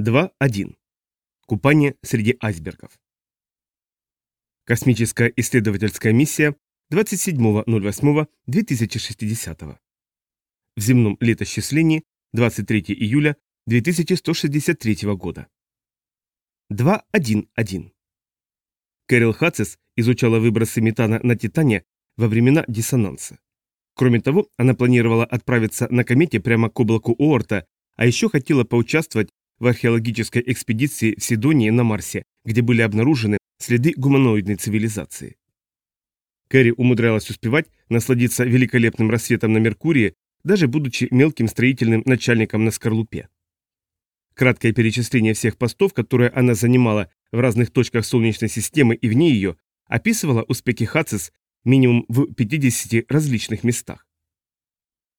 2.1. Купание среди айсбергов. Космическая исследовательская миссия 27.08.2060. В земном летосчислении 23 июля 2163 года. 2.1.1. Кэрил Хацис изучала выбросы метана на Титане во времена диссонанса. Кроме того, она планировала отправиться на комете прямо к облаку Оорта, а еще хотела поучаствовать в археологической экспедиции в Сидонии на Марсе, где были обнаружены следы гуманоидной цивилизации. Кэрри умудрялась успевать насладиться великолепным рассветом на Меркурии, даже будучи мелким строительным начальником на скорлупе. Краткое перечисление всех постов, которые она занимала в разных точках Солнечной системы и вне ее, описывало успехи Хацис минимум в 50 различных местах.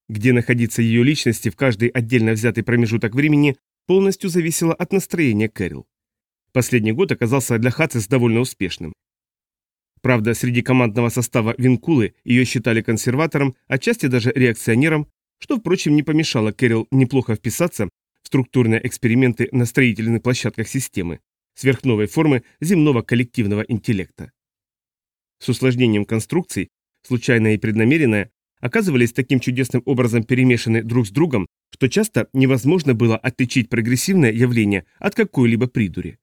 Где находиться ее личности в каждый отдельно взятый промежуток времени полностью зависело от настроения Кэрил. Последний год оказался для Хацис довольно успешным. Правда, среди командного состава Винкулы ее считали консерватором, отчасти даже реакционером, что, впрочем, не помешало Кэрил неплохо вписаться в структурные эксперименты на строительных площадках системы, сверхновой формы земного коллективного интеллекта. С усложнением конструкций, случайное и преднамеренное, оказывались таким чудесным образом перемешаны друг с другом, что часто невозможно было отличить прогрессивное явление от какой-либо придури.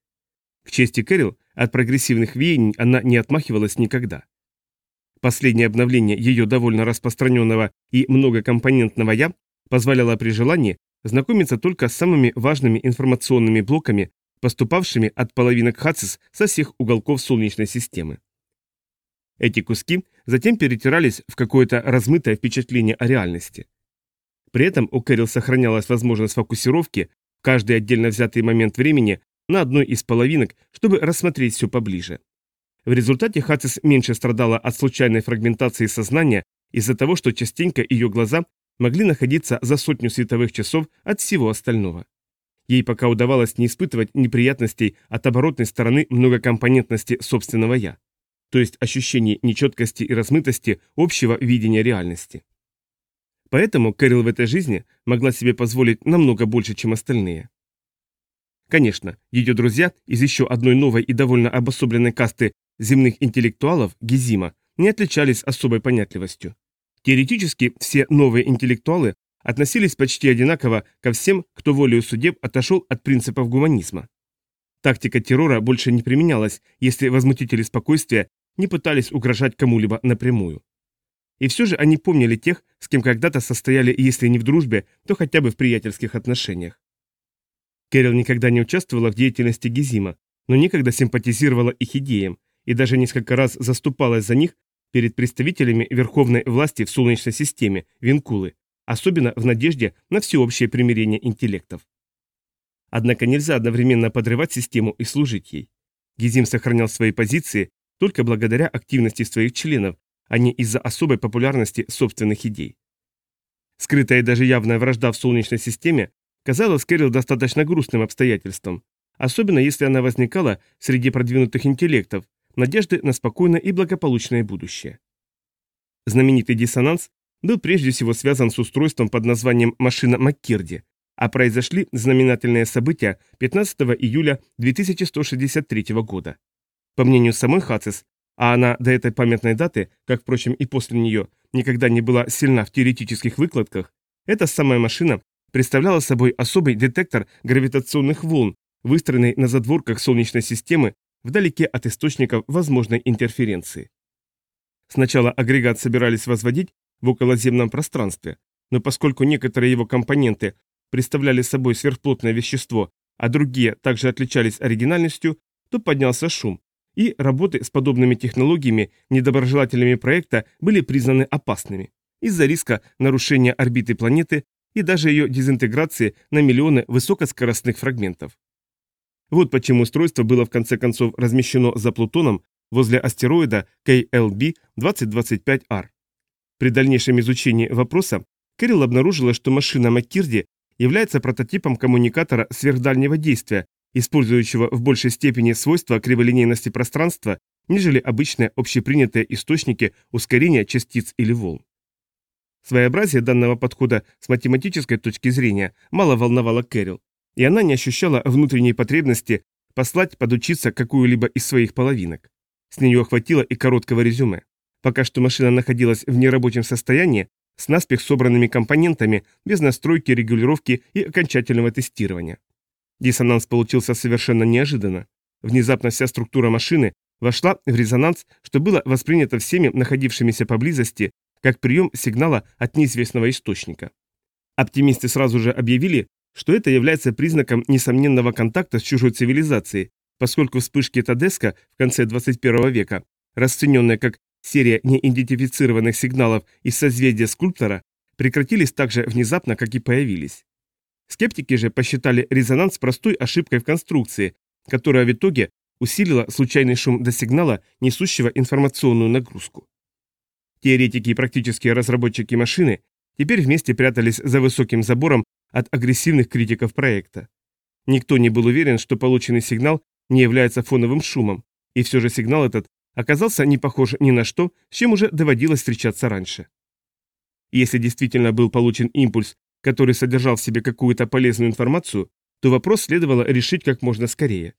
К чести Кэрил, от прогрессивных веяний она не отмахивалась никогда. Последнее обновление ее довольно распространенного и многокомпонентного «я» позволяло при желании знакомиться только с самыми важными информационными блоками, поступавшими от половинок Хацис со всех уголков Солнечной системы. Эти куски затем перетирались в какое-то размытое впечатление о реальности. При этом у Кэрил сохранялась возможность фокусировки в каждый отдельно взятый момент времени на одной из половинок, чтобы рассмотреть все поближе. В результате Хацис меньше страдала от случайной фрагментации сознания из-за того, что частенько ее глаза могли находиться за сотню световых часов от всего остального. Ей пока удавалось не испытывать неприятностей от оборотной стороны многокомпонентности собственного «я» то есть ощущение нечеткости и размытости общего видения реальности. Поэтому Кэрил в этой жизни могла себе позволить намного больше, чем остальные. Конечно, ее друзья из еще одной новой и довольно обособленной касты земных интеллектуалов, Гизима, не отличались особой понятливостью. Теоретически все новые интеллектуалы относились почти одинаково ко всем, кто волею судеб отошел от принципов гуманизма. Тактика террора больше не применялась, если возмутители спокойствия не пытались угрожать кому-либо напрямую. И все же они помнили тех, с кем когда-то состояли, если не в дружбе, то хотя бы в приятельских отношениях. Кэрил никогда не участвовала в деятельности Гизима, но никогда симпатизировала их идеям и даже несколько раз заступалась за них перед представителями верховной власти в Солнечной системе, Винкулы, особенно в надежде на всеобщее примирение интеллектов. Однако нельзя одновременно подрывать систему и служить ей. Гизим сохранял свои позиции только благодаря активности своих членов, а не из-за особой популярности собственных идей. Скрытая и даже явная вражда в Солнечной системе казалась Кэрил достаточно грустным обстоятельством, особенно если она возникала среди продвинутых интеллектов, надежды на спокойное и благополучное будущее. Знаменитый диссонанс был прежде всего связан с устройством под названием «машина Маккирди», а произошли знаменательные события 15 июля 2163 года. По мнению самой Хацис, а она до этой памятной даты, как, впрочем, и после нее, никогда не была сильна в теоретических выкладках, эта самая машина представляла собой особый детектор гравитационных волн, выстроенный на задворках Солнечной системы вдалеке от источников возможной интерференции. Сначала агрегат собирались возводить в околоземном пространстве, но поскольку некоторые его компоненты представляли собой сверхплотное вещество, а другие также отличались оригинальностью, то поднялся шум, и работы с подобными технологиями недоброжелателями проекта были признаны опасными из-за риска нарушения орбиты планеты и даже ее дезинтеграции на миллионы высокоскоростных фрагментов. Вот почему устройство было в конце концов размещено за Плутоном возле астероида KLB 2025R. При дальнейшем изучении вопроса Кэрилл обнаружила, что машина Маккирди является прототипом коммуникатора сверхдальнего действия, использующего в большей степени свойства криволинейности пространства, нежели обычные общепринятые источники ускорения частиц или волн. Своеобразие данного подхода с математической точки зрения мало волновало Кэрил, и она не ощущала внутренней потребности послать подучиться какую-либо из своих половинок. С нее хватило и короткого резюме. Пока что машина находилась в нерабочем состоянии, с наспех собранными компонентами, без настройки, регулировки и окончательного тестирования. Диссонанс получился совершенно неожиданно. Внезапно вся структура машины вошла в резонанс, что было воспринято всеми находившимися поблизости как прием сигнала от неизвестного источника. Оптимисты сразу же объявили, что это является признаком несомненного контакта с чужой цивилизацией, поскольку вспышки Тадеска в конце 21 века, расцененные как серия неидентифицированных сигналов из созвездия скульптора, прекратились так же внезапно, как и появились. Скептики же посчитали резонанс простой ошибкой в конструкции, которая в итоге усилила случайный шум до сигнала, несущего информационную нагрузку. Теоретики и практические разработчики машины теперь вместе прятались за высоким забором от агрессивных критиков проекта. Никто не был уверен, что полученный сигнал не является фоновым шумом, и все же сигнал этот оказался не похож ни на что, с чем уже доводилось встречаться раньше. Если действительно был получен импульс, который содержал в себе какую-то полезную информацию, то вопрос следовало решить как можно скорее.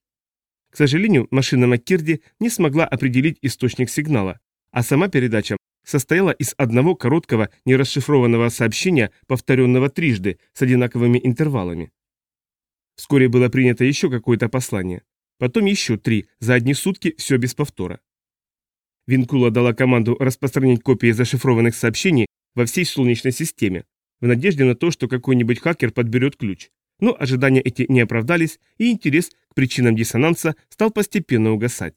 К сожалению, машина Маккерди не смогла определить источник сигнала, а сама передача состояла из одного короткого нерасшифрованного сообщения, повторенного трижды, с одинаковыми интервалами. Вскоре было принято еще какое-то послание. Потом еще три, за одни сутки все без повтора. Винкула дала команду распространить копии зашифрованных сообщений во всей Солнечной системе, в надежде на то, что какой-нибудь хакер подберет ключ. Но ожидания эти не оправдались, и интерес к причинам диссонанса стал постепенно угасать.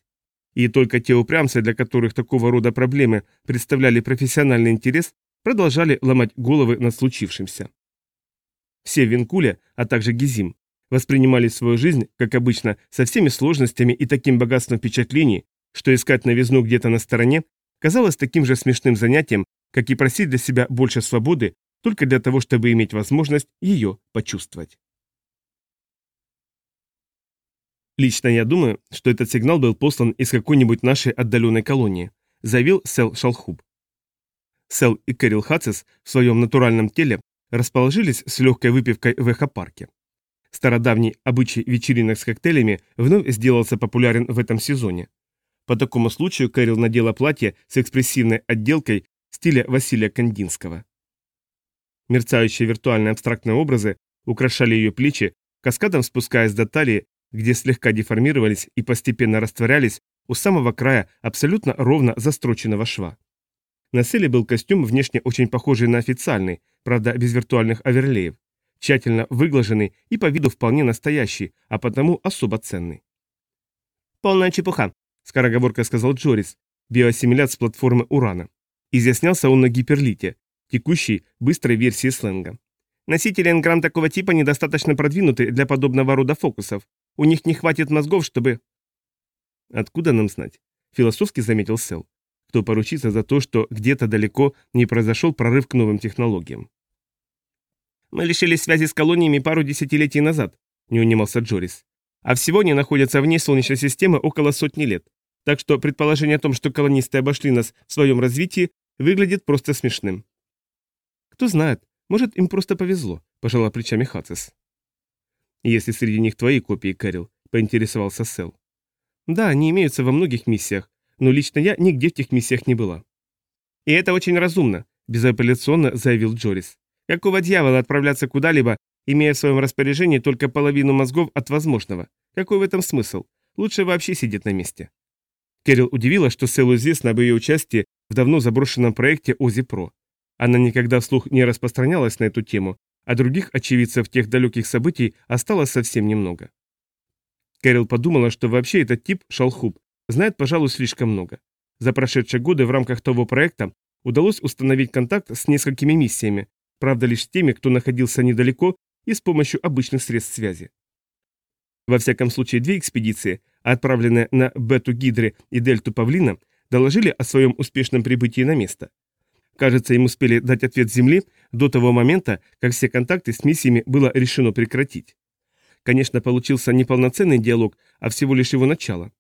И только те упрямцы, для которых такого рода проблемы представляли профессиональный интерес, продолжали ломать головы над случившимся. Все в Винкуле, а также Гизим, воспринимали свою жизнь, как обычно, со всеми сложностями и таким богатством впечатлений, что искать новизну где-то на стороне казалось таким же смешным занятием, как и просить для себя больше свободы только для того, чтобы иметь возможность ее почувствовать. Лично я думаю, что этот сигнал был послан из какой-нибудь нашей отдаленной колонии, заявил Сел Шалхуб. Сел и Кэрил Хацис в своем натуральном теле расположились с легкой выпивкой в эхопарке. Стародавний обычай вечеринок с коктейлями вновь сделался популярен в этом сезоне. По такому случаю Кэрил надела платье с экспрессивной отделкой стиля Василия Кандинского. Мерцающие виртуальные абстрактные образы украшали ее плечи, каскадом спускаясь до талии где слегка деформировались и постепенно растворялись у самого края абсолютно ровно застроченного шва. На Селе был костюм, внешне очень похожий на официальный, правда без виртуальных оверлеев, тщательно выглаженный и по виду вполне настоящий, а потому особо ценный. «Полная чепуха», — скороговорка сказал Джорис, биоассимилят с платформы Урана. Изъяснялся он на гиперлите, текущей, быстрой версии сленга. Носители энграмм такого типа недостаточно продвинуты для подобного рода фокусов, у них не хватит мозгов, чтобы...» «Откуда нам знать?» — философски заметил Сел. «Кто поручится за то, что где-то далеко не произошел прорыв к новым технологиям?» «Мы лишились связи с колониями пару десятилетий назад», — не унимался Джорис. «А всего они находятся вне Солнечной системы около сотни лет. Так что предположение о том, что колонисты обошли нас в своем развитии, выглядит просто смешным». «Кто знает, может, им просто повезло», – пожала плечами Хацис. «Если среди них твои копии, Кэрил», — поинтересовался Сел. «Да, они имеются во многих миссиях, но лично я нигде в тех миссиях не была». «И это очень разумно», — безапелляционно заявил Джорис. «Какого дьявола отправляться куда-либо, имея в своем распоряжении только половину мозгов от возможного? Какой в этом смысл? Лучше вообще сидеть на месте». Кэрил удивила, что Селу известно об ее участии в давно заброшенном проекте Ози Про. Она никогда вслух не распространялась на эту тему, а других очевидцев тех далеких событий осталось совсем немного. Кэрил подумала, что вообще этот тип, Шалхуб, знает, пожалуй, слишком много. За прошедшие годы в рамках того проекта удалось установить контакт с несколькими миссиями, правда лишь с теми, кто находился недалеко и с помощью обычных средств связи. Во всяком случае, две экспедиции, отправленные на Бету Гидры и Дельту Павлина, доложили о своем успешном прибытии на место. Кажется, им успели дать ответ Земли до того момента, как все контакты с миссиями было решено прекратить. Конечно, получился не полноценный диалог, а всего лишь его начало.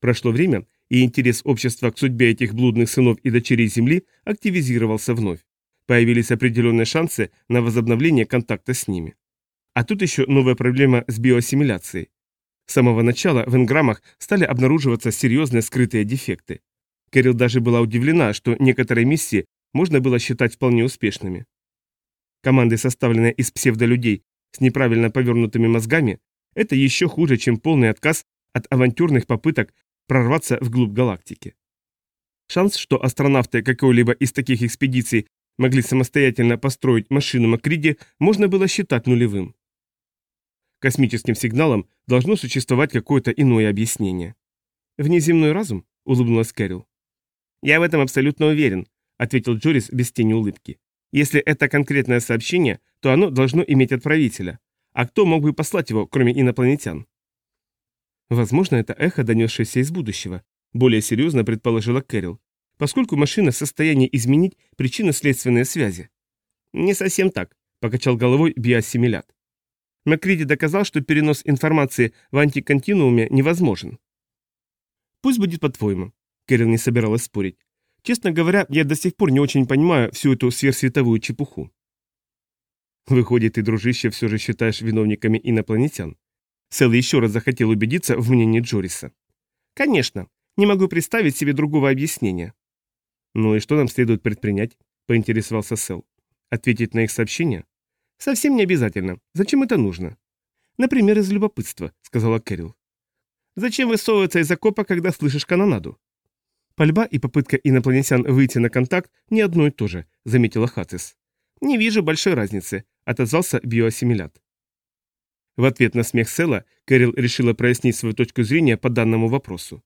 Прошло время, и интерес общества к судьбе этих блудных сынов и дочерей Земли активизировался вновь. Появились определенные шансы на возобновление контакта с ними. А тут еще новая проблема с биоассимиляцией. С самого начала в энграммах стали обнаруживаться серьезные скрытые дефекты. Кэрил даже была удивлена, что некоторые миссии можно было считать вполне успешными. Команды, составленные из псевдолюдей с неправильно повернутыми мозгами, это еще хуже, чем полный отказ от авантюрных попыток прорваться вглубь галактики. Шанс, что астронавты какой-либо из таких экспедиций могли самостоятельно построить машину Макриди, можно было считать нулевым. Космическим сигналам должно существовать какое-то иное объяснение. «Внеземной разум?» — улыбнулась Кэрил. «Я в этом абсолютно уверен», — ответил Джорис без тени улыбки. «Если это конкретное сообщение, то оно должно иметь отправителя. А кто мог бы послать его, кроме инопланетян?» Возможно, это эхо, донесшееся из будущего, более серьезно предположила Кэрил, поскольку машина в состоянии изменить причинно-следственные связи. «Не совсем так», — покачал головой биоассимилят. Макриди доказал, что перенос информации в антиконтинууме невозможен. Пусть будет по-твоему. Кэрил не собиралась спорить. Честно говоря, я до сих пор не очень понимаю всю эту сверхсветовую чепуху. Выходит, ты, дружище, все же считаешь виновниками инопланетян. Сэл еще раз захотел убедиться в мнении Джориса. Конечно, не могу представить себе другого объяснения. Ну и что нам следует предпринять? Поинтересовался Сэл. Ответить на их сообщения? Совсем не обязательно. Зачем это нужно? Например, из любопытства, сказала Кэрил. Зачем высовываться из окопа, когда слышишь канонаду? Пальба и попытка инопланетян выйти на контакт не одно и то же, заметила Хатис. Не вижу большой разницы, отозвался биоассимилят. В ответ на смех Села Кэрил решила прояснить свою точку зрения по данному вопросу.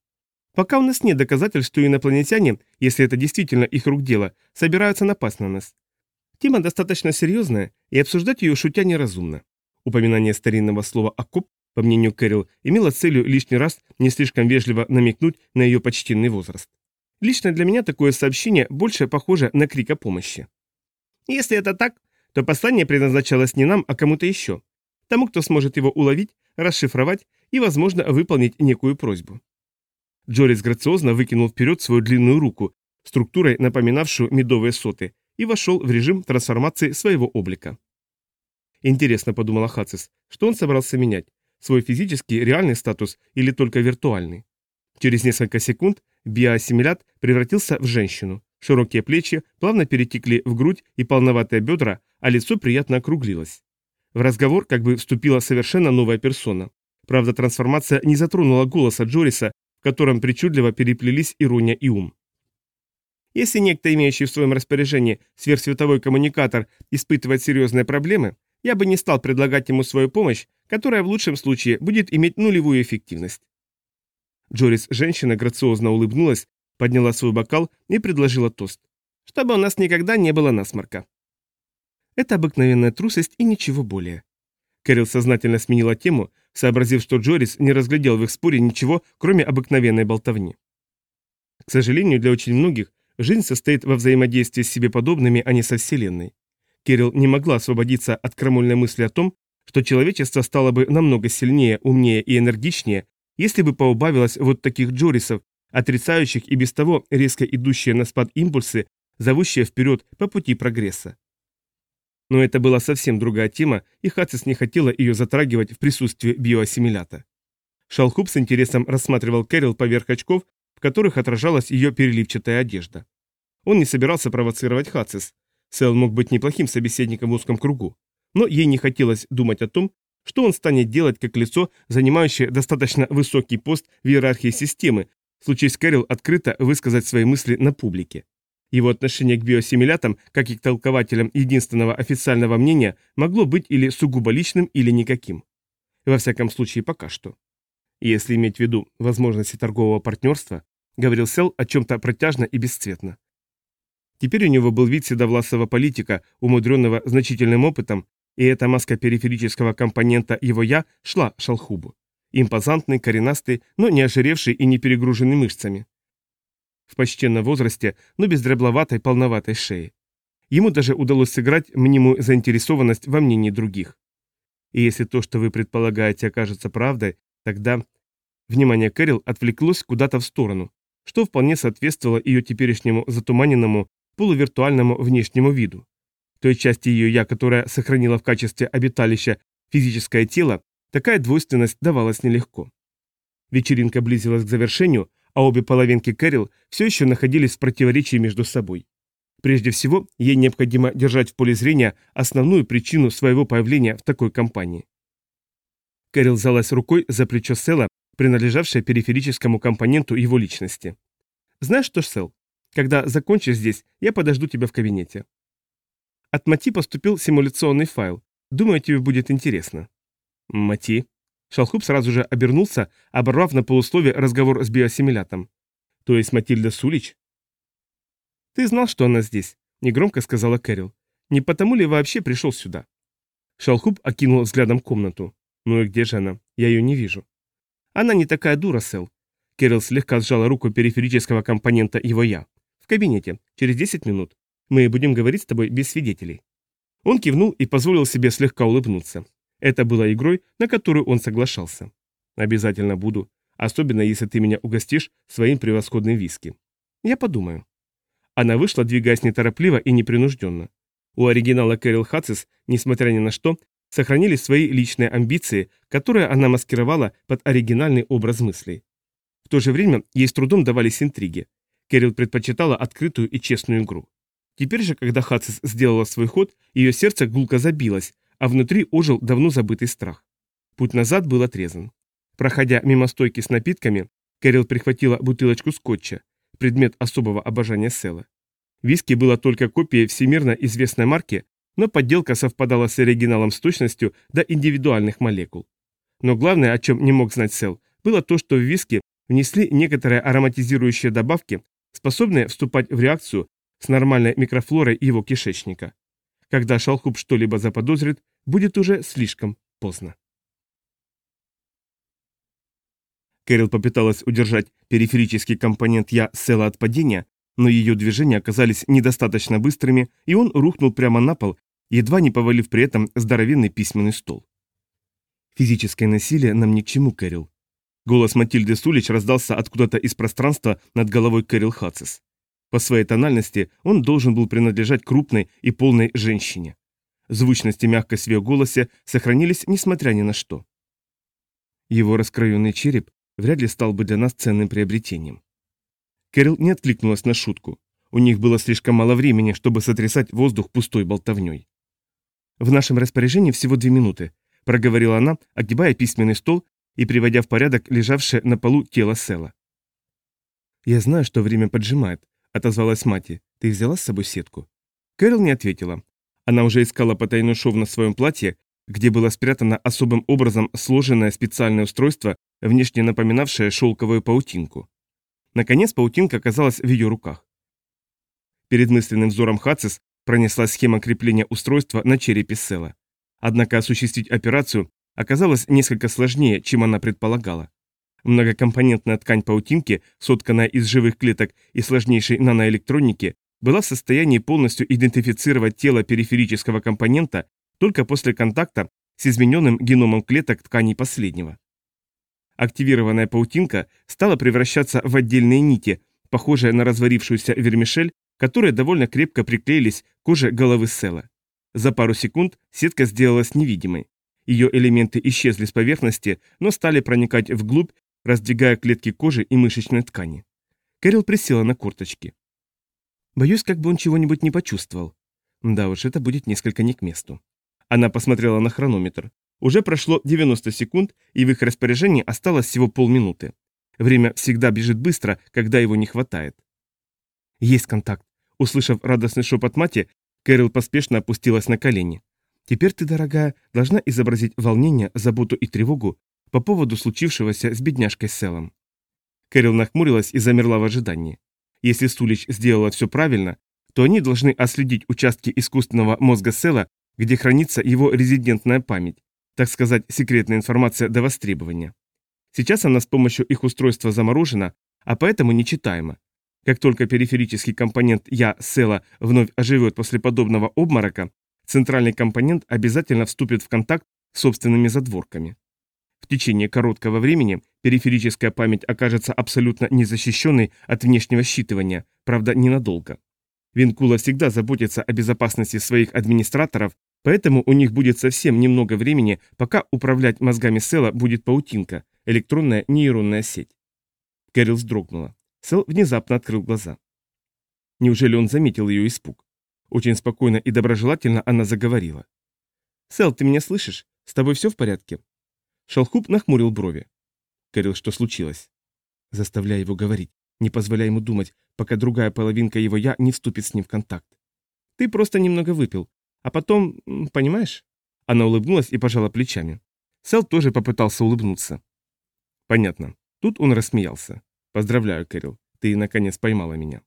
Пока у нас нет доказательств, что инопланетяне, если это действительно их рук дело, собираются напасть на нас. Тема достаточно серьезная, и обсуждать ее шутя неразумно. Упоминание старинного слова «окоп», по мнению Кэрил, имело целью лишний раз не слишком вежливо намекнуть на ее почтенный возраст. Лично для меня такое сообщение больше похоже на крик о помощи. Если это так, то послание предназначалось не нам, а кому-то еще. Тому, кто сможет его уловить, расшифровать и, возможно, выполнить некую просьбу. Джорис грациозно выкинул вперед свою длинную руку, структурой напоминавшую медовые соты, и вошел в режим трансформации своего облика. Интересно, подумала Хацис, что он собрался менять, свой физический реальный статус или только виртуальный. Через несколько секунд биоассимилят превратился в женщину. Широкие плечи плавно перетекли в грудь и полноватые бедра, а лицо приятно округлилось. В разговор как бы вступила совершенно новая персона. Правда, трансформация не затронула голоса Джориса, в котором причудливо переплелись ирония и ум. Если некто, имеющий в своем распоряжении сверхсветовой коммуникатор, испытывает серьезные проблемы, я бы не стал предлагать ему свою помощь, которая в лучшем случае будет иметь нулевую эффективность. Джорис, женщина, грациозно улыбнулась, подняла свой бокал и предложила тост. Чтобы у нас никогда не было насморка. Это обыкновенная трусость и ничего более. Кэрил сознательно сменила тему, сообразив, что Джорис не разглядел в их споре ничего, кроме обыкновенной болтовни. К сожалению, для очень многих Жизнь состоит во взаимодействии с себе подобными, а не со Вселенной. Кирилл не могла освободиться от крамольной мысли о том, что человечество стало бы намного сильнее, умнее и энергичнее, если бы поубавилось вот таких Джорисов, отрицающих и без того резко идущие на спад импульсы, зовущие вперед по пути прогресса. Но это была совсем другая тема, и Хацис не хотела ее затрагивать в присутствии биоассимилята. Шалхуб с интересом рассматривал Кэрил поверх очков, в которых отражалась ее переливчатая одежда. Он не собирался провоцировать Хацис. Сэл мог быть неплохим собеседником в узком кругу, но ей не хотелось думать о том, что он станет делать как лицо, занимающее достаточно высокий пост в иерархии системы, случись Кэрил открыто высказать свои мысли на публике. Его отношение к биосимилятам, как и к толкователям единственного официального мнения, могло быть или сугубо личным, или никаким. Во всяком случае, пока что. Если иметь в виду возможности торгового партнерства, говорил Сел о чем-то протяжно и бесцветно. Теперь у него был вид седовласого политика, умудренного значительным опытом, и эта маска периферического компонента его «я» шла Шалхубу. Импозантный, коренастый, но не ожиревший и не перегруженный мышцами. В почтенном возрасте, но без дребловатой, полноватой шеи. Ему даже удалось сыграть мнимую заинтересованность во мнении других. И если то, что вы предполагаете, окажется правдой, Тогда внимание Кэрил отвлеклось куда-то в сторону, что вполне соответствовало ее теперешнему затуманенному полувиртуальному внешнему виду. Той части ее «я», которая сохранила в качестве обиталища Физическое тело, такая двойственность давалась нелегко. Вечеринка близилась к завершению, а обе половинки Кэрил все еще находились в противоречии между собой. Прежде всего, ей необходимо держать в поле зрения основную причину своего появления в такой компании. Кэрил взялась рукой за плечо Села, принадлежавшее периферическому компоненту его личности. «Знаешь что, Сел, когда закончишь здесь, я подожду тебя в кабинете». От Мати поступил симуляционный файл. Думаю, тебе будет интересно. Мати. Шалхуб сразу же обернулся, оборвав на полуслове разговор с биоассимилятом. То есть Матильда Сулич? Ты знал, что она здесь, негромко сказала Кэрил. Не потому ли вообще пришел сюда? Шалхуб окинул взглядом комнату. Ну и где же она? Я ее не вижу. Она не такая дура, Сэл. Кэрил слегка сжала руку периферического компонента его «я». В кабинете. Через 10 минут. Мы будем говорить с тобой без свидетелей. Он кивнул и позволил себе слегка улыбнуться. Это было игрой, на которую он соглашался. Обязательно буду, особенно если ты меня угостишь своим превосходным виски. Я подумаю. Она вышла, двигаясь неторопливо и непринужденно. У оригинала Кэрил Хатцис, несмотря ни на что, сохранились свои личные амбиции, которые она маскировала под оригинальный образ мыслей. В то же время ей с трудом давались интриги. Кэрил предпочитала открытую и честную игру. Теперь же, когда Хатцис сделала свой ход, ее сердце гулко забилось, а внутри ожил давно забытый страх. Путь назад был отрезан. Проходя мимо стойки с напитками, Кэрил прихватила бутылочку скотча, предмет особого обожания Села. Виски было только копией всемирно известной марки, но подделка совпадала с оригиналом с точностью до индивидуальных молекул. Но главное, о чем не мог знать Сел, было то, что в виски внесли некоторые ароматизирующие добавки, способные вступать в реакцию с нормальной микрофлорой его кишечника. Когда Шалхуб что-либо заподозрит, будет уже слишком поздно. Кэрил попыталась удержать периферический компонент «Я» Села от падения, но ее движения оказались недостаточно быстрыми, и он рухнул прямо на пол, едва не повалив при этом здоровенный письменный стол. «Физическое насилие нам ни к чему, Кэрил». Голос Матильды Сулич раздался откуда-то из пространства над головой Кэрил Хатцес. По своей тональности он должен был принадлежать крупной и полной женщине. Звучность и мягкость в ее голосе сохранились несмотря ни на что. Его раскроенный череп вряд ли стал бы для нас ценным приобретением. Кэрил не откликнулась на шутку. У них было слишком мало времени, чтобы сотрясать воздух пустой болтовней. «В нашем распоряжении всего две минуты», — проговорила она, огибая письменный стол и приводя в порядок лежавшее на полу тело Села. «Я знаю, что время поджимает, отозвалась Мати. «Ты взяла с собой сетку?» Кэрол не ответила. Она уже искала потайной шов на своем платье, где было спрятано особым образом сложенное специальное устройство, внешне напоминавшее шелковую паутинку. Наконец паутинка оказалась в ее руках. Перед мысленным взором Хацис пронеслась схема крепления устройства на черепе Села. Однако осуществить операцию оказалось несколько сложнее, чем она предполагала. Многокомпонентная ткань паутинки, сотканная из живых клеток и сложнейшей наноэлектроники, была в состоянии полностью идентифицировать тело периферического компонента только после контакта с измененным геномом клеток тканей последнего. Активированная паутинка стала превращаться в отдельные нити, похожие на разварившуюся вермишель, которые довольно крепко приклеились к коже головы Села. За пару секунд сетка сделалась невидимой. Ее элементы исчезли с поверхности, но стали проникать вглубь раздвигая клетки кожи и мышечной ткани. Кэрил присела на корточки. Боюсь, как бы он чего-нибудь не почувствовал. Да уж, это будет несколько не к месту. Она посмотрела на хронометр. Уже прошло 90 секунд, и в их распоряжении осталось всего полминуты. Время всегда бежит быстро, когда его не хватает. Есть контакт. Услышав радостный шепот мати, Кэрил поспешно опустилась на колени. Теперь ты, дорогая, должна изобразить волнение, заботу и тревогу, по поводу случившегося с бедняжкой Селом. Кэрил нахмурилась и замерла в ожидании. Если Сулич сделала все правильно, то они должны отследить участки искусственного мозга Села, где хранится его резидентная память, так сказать, секретная информация до востребования. Сейчас она с помощью их устройства заморожена, а поэтому нечитаема. Как только периферический компонент «я» Села вновь оживет после подобного обморока, центральный компонент обязательно вступит в контакт с собственными задворками. В течение короткого времени периферическая память окажется абсолютно незащищенной от внешнего считывания, правда ненадолго. Винкула всегда заботится о безопасности своих администраторов, Поэтому у них будет совсем немного времени, пока управлять мозгами Села будет паутинка, электронная нейронная сеть. Кэрил вздрогнула. Сел внезапно открыл глаза. Неужели он заметил ее испуг? Очень спокойно и доброжелательно она заговорила. «Сел, ты меня слышишь? С тобой все в порядке?» Шалхуб нахмурил брови. Кэрил, что случилось? Заставляй его говорить, не позволяй ему думать, пока другая половинка его «я» не вступит с ним в контакт. Ты просто немного выпил, а потом, понимаешь? Она улыбнулась и пожала плечами. Сел тоже попытался улыбнуться. Понятно. Тут он рассмеялся. Поздравляю, Кэрил, ты наконец поймала меня.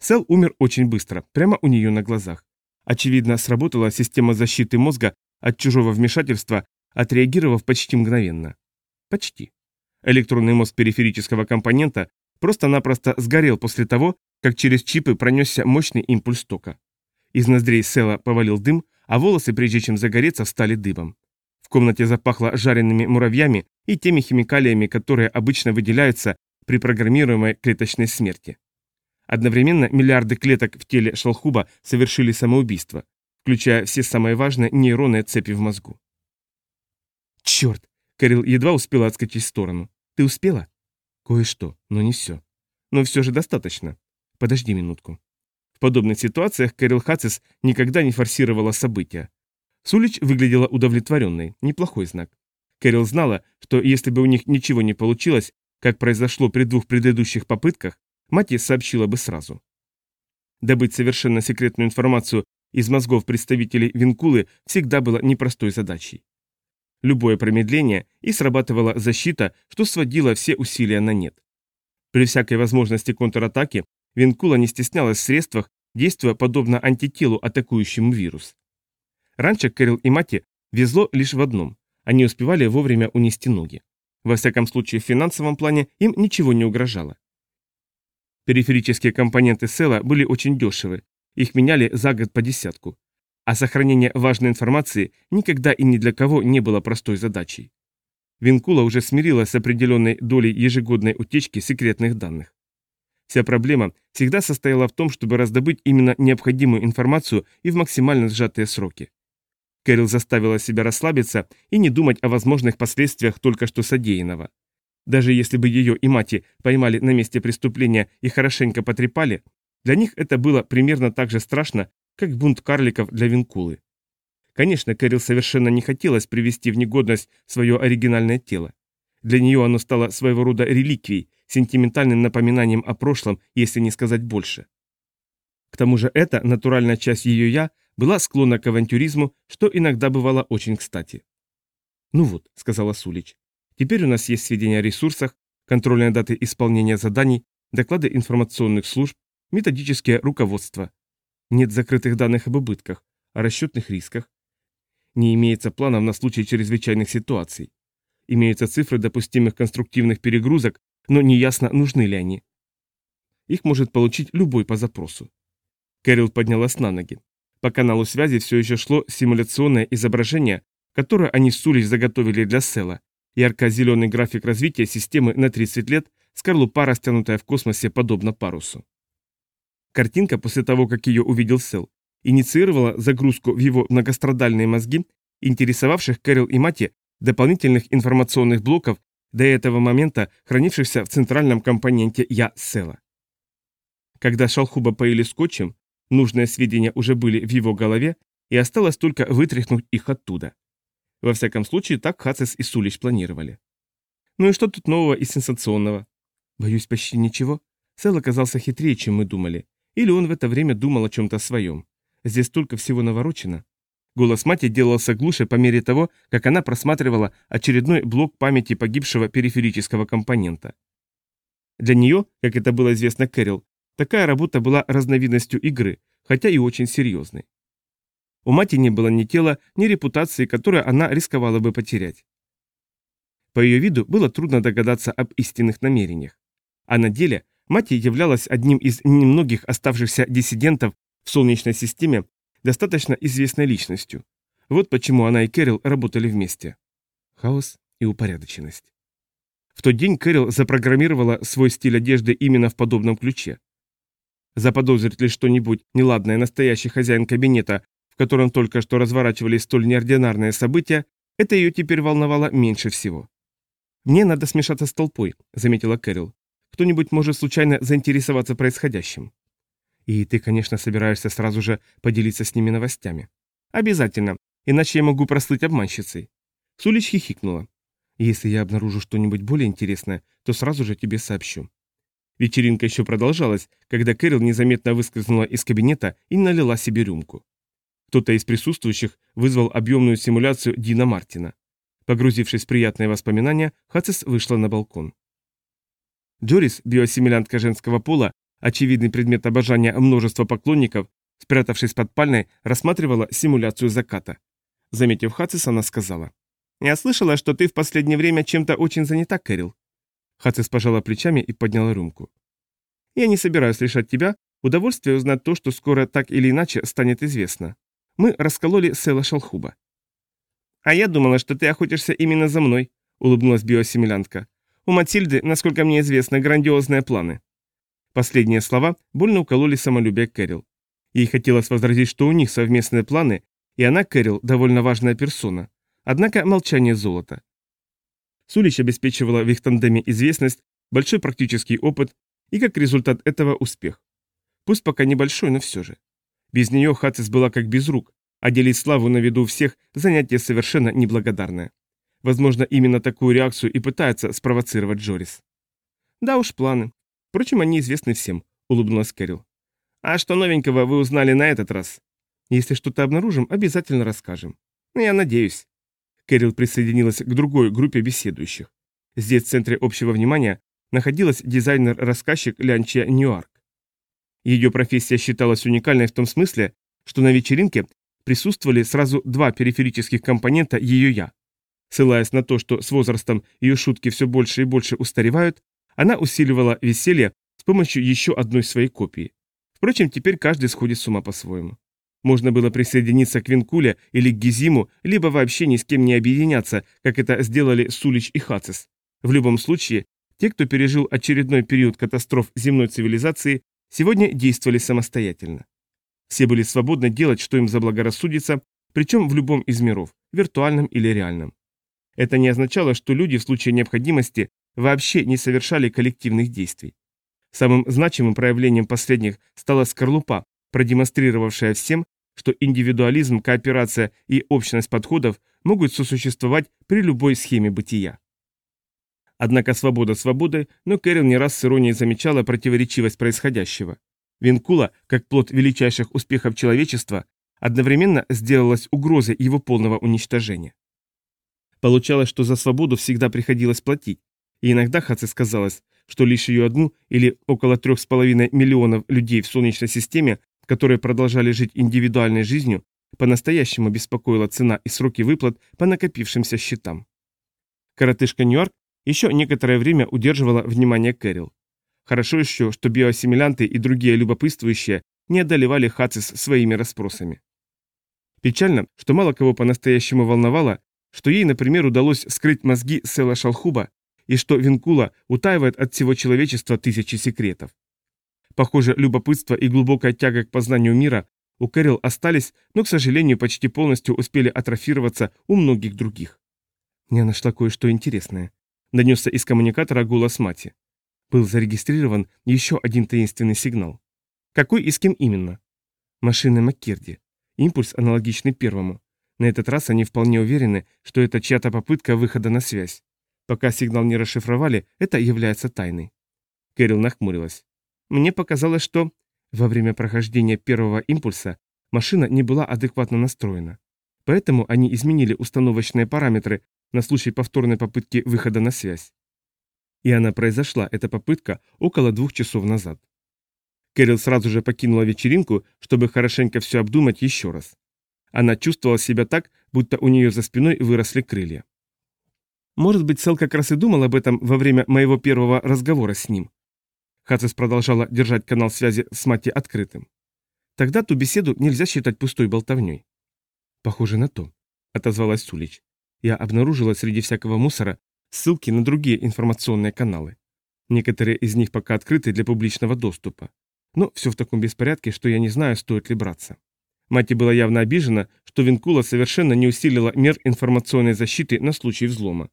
Сел умер очень быстро, прямо у нее на глазах. Очевидно, сработала система защиты мозга от чужого вмешательства, отреагировав почти мгновенно. Почти. Электронный мозг периферического компонента просто-напросто сгорел после того, как через чипы пронесся мощный импульс тока. Из ноздрей Села повалил дым, а волосы, прежде чем загореться, встали дыбом. В комнате запахло жареными муравьями и теми химикалиями, которые обычно выделяются при программируемой клеточной смерти. Одновременно миллиарды клеток в теле Шалхуба совершили самоубийство, включая все самые важные нейронные цепи в мозгу. «Черт!» Кэрил едва успела отскочить в сторону. «Ты успела?» «Кое-что, но не все. Но все же достаточно. Подожди минутку». В подобных ситуациях Кэрил Хацис никогда не форсировала события. Сулич выглядела удовлетворенной, неплохой знак. Кэрил знала, что если бы у них ничего не получилось, как произошло при двух предыдущих попытках, мать ей сообщила бы сразу. Добыть совершенно секретную информацию из мозгов представителей Винкулы всегда было непростой задачей. Любое промедление, и срабатывала защита, что сводило все усилия на нет. При всякой возможности контратаки Винкула не стеснялась в средствах, действуя подобно антителу, атакующему вирус. Раньше Кэрил и Мати везло лишь в одном – они успевали вовремя унести ноги. Во всяком случае, в финансовом плане им ничего не угрожало. Периферические компоненты Села были очень дешевы, их меняли за год по десятку а сохранение важной информации никогда и ни для кого не было простой задачей. Винкула уже смирилась с определенной долей ежегодной утечки секретных данных. Вся проблема всегда состояла в том, чтобы раздобыть именно необходимую информацию и в максимально сжатые сроки. Кэрил заставила себя расслабиться и не думать о возможных последствиях только что содеянного. Даже если бы ее и мати поймали на месте преступления и хорошенько потрепали, для них это было примерно так же страшно, как бунт карликов для Винкулы. Конечно, Кэрил совершенно не хотелось привести в негодность свое оригинальное тело. Для нее оно стало своего рода реликвией, сентиментальным напоминанием о прошлом, если не сказать больше. К тому же эта натуральная часть ее «я» была склонна к авантюризму, что иногда бывало очень кстати. «Ну вот», — сказала Сулич, — «теперь у нас есть сведения о ресурсах, контрольные даты исполнения заданий, доклады информационных служб, методическое руководство. Нет закрытых данных об убытках, о расчетных рисках. Не имеется планов на случай чрезвычайных ситуаций. Имеются цифры допустимых конструктивных перегрузок, но неясно, нужны ли они. Их может получить любой по запросу. Кэрил поднялась на ноги. По каналу связи все еще шло симуляционное изображение, которое они с Улич заготовили для Села. Ярко-зеленый график развития системы на 30 лет, скорлупа, растянутая в космосе, подобно парусу. Картинка после того, как ее увидел Сел, инициировала загрузку в его многострадальные мозги, интересовавших Кэрил и Мати дополнительных информационных блоков, до этого момента хранившихся в центральном компоненте «Я» Села. Когда Шалхуба поили скотчем, нужные сведения уже были в его голове, и осталось только вытряхнуть их оттуда. Во всяком случае, так Хацис и Сулич планировали. Ну и что тут нового и сенсационного? Боюсь, почти ничего. Сел оказался хитрее, чем мы думали. Или он в это время думал о чем-то своем. Здесь столько всего наворочено. Голос мати делался глуше по мере того, как она просматривала очередной блок памяти погибшего периферического компонента. Для нее, как это было известно Кэрил, такая работа была разновидностью игры, хотя и очень серьезной. У мати не было ни тела, ни репутации, которую она рисковала бы потерять. По ее виду было трудно догадаться об истинных намерениях. А на деле Мати являлась одним из немногих оставшихся диссидентов в Солнечной системе, достаточно известной личностью. Вот почему она и Кэрил работали вместе. Хаос и упорядоченность. В тот день Кэрил запрограммировала свой стиль одежды именно в подобном ключе. Заподозрит ли что-нибудь неладное настоящий хозяин кабинета в котором только что разворачивались столь неординарные события, это ее теперь волновало меньше всего. «Мне надо смешаться с толпой», — заметила Кэрил. «Кто-нибудь может случайно заинтересоваться происходящим». «И ты, конечно, собираешься сразу же поделиться с ними новостями». «Обязательно, иначе я могу прослыть обманщицей». Сулич хихикнула. «Если я обнаружу что-нибудь более интересное, то сразу же тебе сообщу». Вечеринка еще продолжалась, когда Кэрил незаметно выскользнула из кабинета и налила себе рюмку. Кто-то из присутствующих вызвал объемную симуляцию Дина Мартина. Погрузившись в приятные воспоминания, Хацис вышла на балкон. Джорис, биосимилянтка женского пола, очевидный предмет обожания множества поклонников, спрятавшись под пальной, рассматривала симуляцию заката. Заметив Хацис, она сказала. «Я слышала, что ты в последнее время чем-то очень занята, Кэрил». Хацис пожала плечами и подняла рюмку. «Я не собираюсь лишать тебя удовольствия узнать то, что скоро так или иначе станет известно. Мы раскололи Села Шалхуба. «А я думала, что ты охотишься именно за мной», — улыбнулась биосимилянтка. «У Матильды, насколько мне известно, грандиозные планы». Последние слова больно укололи самолюбие Кэрил. Ей хотелось возразить, что у них совместные планы, и она, Кэрил, довольно важная персона. Однако молчание золота. Сулич обеспечивала в их тандеме известность, большой практический опыт и, как результат этого, успех. Пусть пока небольшой, но все же. Без нее Хацис была как без рук, а делить славу на виду всех – занятие совершенно неблагодарное. Возможно, именно такую реакцию и пытается спровоцировать Джорис. «Да уж, планы. Впрочем, они известны всем», – улыбнулась Кэрил. «А что новенького вы узнали на этот раз?» «Если что-то обнаружим, обязательно расскажем». «Я надеюсь». Кэрил присоединилась к другой группе беседующих. Здесь в центре общего внимания находилась дизайнер-рассказчик Лянчия Ньюарк. Ее профессия считалась уникальной в том смысле, что на вечеринке присутствовали сразу два периферических компонента ее «я». Ссылаясь на то, что с возрастом ее шутки все больше и больше устаревают, она усиливала веселье с помощью еще одной своей копии. Впрочем, теперь каждый сходит с ума по-своему. Можно было присоединиться к Винкуле или к Гизиму, либо вообще ни с кем не объединяться, как это сделали Сулич и Хацис. В любом случае, те, кто пережил очередной период катастроф земной цивилизации, сегодня действовали самостоятельно. Все были свободны делать, что им заблагорассудится, причем в любом из миров, виртуальном или реальном. Это не означало, что люди в случае необходимости вообще не совершали коллективных действий. Самым значимым проявлением последних стала скорлупа, продемонстрировавшая всем, что индивидуализм, кооперация и общность подходов могут сосуществовать при любой схеме бытия. Однако свобода свободы, но Кэрил не раз с иронией замечала противоречивость происходящего. Винкула, как плод величайших успехов человечества, одновременно сделалась угрозой его полного уничтожения. Получалось, что за свободу всегда приходилось платить, и иногда Хаци сказалось, что лишь ее одну или около трех с половиной миллионов людей в Солнечной системе, которые продолжали жить индивидуальной жизнью, по-настоящему беспокоила цена и сроки выплат по накопившимся счетам. Коротышка Нью-Йорк еще некоторое время удерживала внимание Кэрил. Хорошо еще, что биоассимилянты и другие любопытствующие не одолевали Хацис своими расспросами. Печально, что мало кого по-настоящему волновало, что ей, например, удалось скрыть мозги Села Шалхуба и что Винкула утаивает от всего человечества тысячи секретов. Похоже, любопытство и глубокая тяга к познанию мира у Кэрил остались, но, к сожалению, почти полностью успели атрофироваться у многих других. «Я нашла кое-что интересное», Донесся из коммуникатора голос мати. Был зарегистрирован еще один таинственный сигнал. Какой и с кем именно? Машина Маккерди. Импульс аналогичный первому. На этот раз они вполне уверены, что это чья-то попытка выхода на связь. Пока сигнал не расшифровали, это является тайной. Кэрил нахмурилась. Мне показалось, что во время прохождения первого импульса машина не была адекватно настроена. Поэтому они изменили установочные параметры, на случай повторной попытки выхода на связь. И она произошла, эта попытка, около двух часов назад. Кэрил сразу же покинула вечеринку, чтобы хорошенько все обдумать еще раз. Она чувствовала себя так, будто у нее за спиной выросли крылья. Может быть, Сел как раз и думал об этом во время моего первого разговора с ним. Хацис продолжала держать канал связи с Мати открытым. Тогда ту беседу нельзя считать пустой болтовней. Похоже на то, отозвалась Сулич я обнаружила среди всякого мусора ссылки на другие информационные каналы. Некоторые из них пока открыты для публичного доступа. Но все в таком беспорядке, что я не знаю, стоит ли браться. Мати была явно обижена, что Винкула совершенно не усилила мер информационной защиты на случай взлома.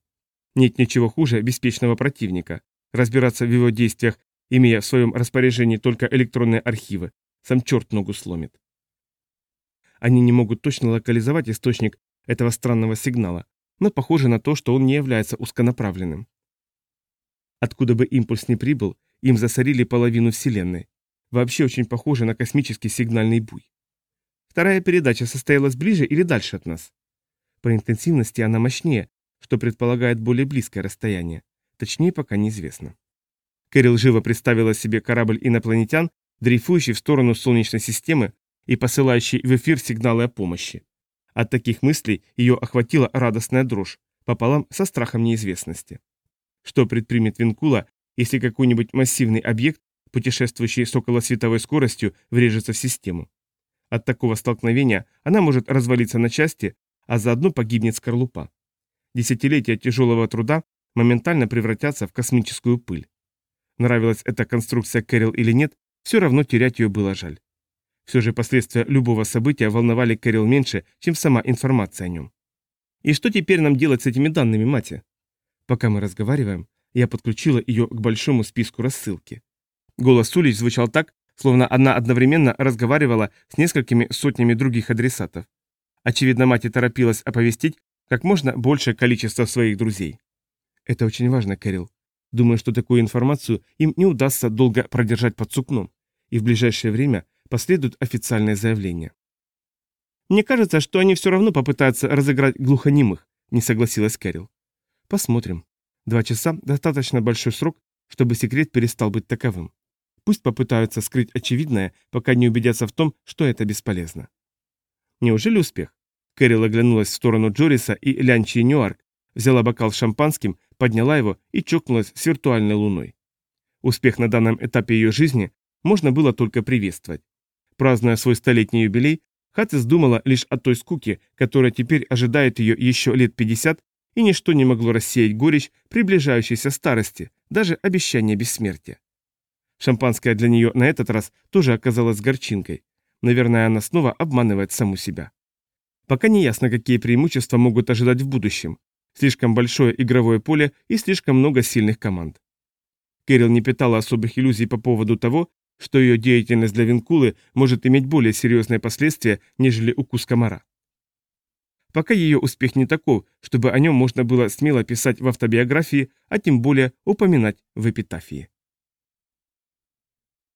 Нет ничего хуже беспечного противника. Разбираться в его действиях, имея в своем распоряжении только электронные архивы, сам черт ногу сломит. Они не могут точно локализовать источник этого странного сигнала, но похоже на то, что он не является узконаправленным. Откуда бы импульс ни прибыл, им засорили половину Вселенной. Вообще очень похоже на космический сигнальный буй. Вторая передача состоялась ближе или дальше от нас? По интенсивности она мощнее, что предполагает более близкое расстояние. Точнее, пока неизвестно. Кэрил живо представила себе корабль инопланетян, дрейфующий в сторону Солнечной системы и посылающий в эфир сигналы о помощи. От таких мыслей ее охватила радостная дрожь, пополам со страхом неизвестности. Что предпримет Винкула, если какой-нибудь массивный объект, путешествующий с околосветовой скоростью, врежется в систему? От такого столкновения она может развалиться на части, а заодно погибнет скорлупа. Десятилетия тяжелого труда моментально превратятся в космическую пыль. Нравилась эта конструкция Кэрил или нет, все равно терять ее было жаль. Все же последствия любого события волновали Кэрил меньше, чем сама информация о нем. И что теперь нам делать с этими данными, мати? Пока мы разговариваем, я подключила ее к большому списку рассылки. Голос Улич звучал так, словно она одновременно разговаривала с несколькими сотнями других адресатов. Очевидно, мать торопилась оповестить как можно большее количество своих друзей. Это очень важно, Кэрил. Думаю, что такую информацию им не удастся долго продержать под сукном, и в ближайшее время последует официальное заявление. «Мне кажется, что они все равно попытаются разыграть глухонемых», — не согласилась Кэрил. «Посмотрим. Два часа — достаточно большой срок, чтобы секрет перестал быть таковым. Пусть попытаются скрыть очевидное, пока не убедятся в том, что это бесполезно. Неужели успех? Кэрил оглянулась в сторону Джориса и Лянчи Ньюарк, взяла бокал с шампанским, подняла его и чокнулась с виртуальной луной. Успех на данном этапе ее жизни можно было только приветствовать. Празднуя свой столетний юбилей, Хатис думала лишь о той скуке, которая теперь ожидает ее еще лет 50, и ничто не могло рассеять горечь приближающейся старости, даже обещание бессмертия. Шампанское для нее на этот раз тоже оказалось горчинкой. Наверное, она снова обманывает саму себя. Пока не ясно, какие преимущества могут ожидать в будущем. Слишком большое игровое поле и слишком много сильных команд. Кэрил не питала особых иллюзий по поводу того, что ее деятельность для Винкулы может иметь более серьезные последствия, нежели укус комара. Пока ее успех не таков, чтобы о нем можно было смело писать в автобиографии, а тем более упоминать в эпитафии.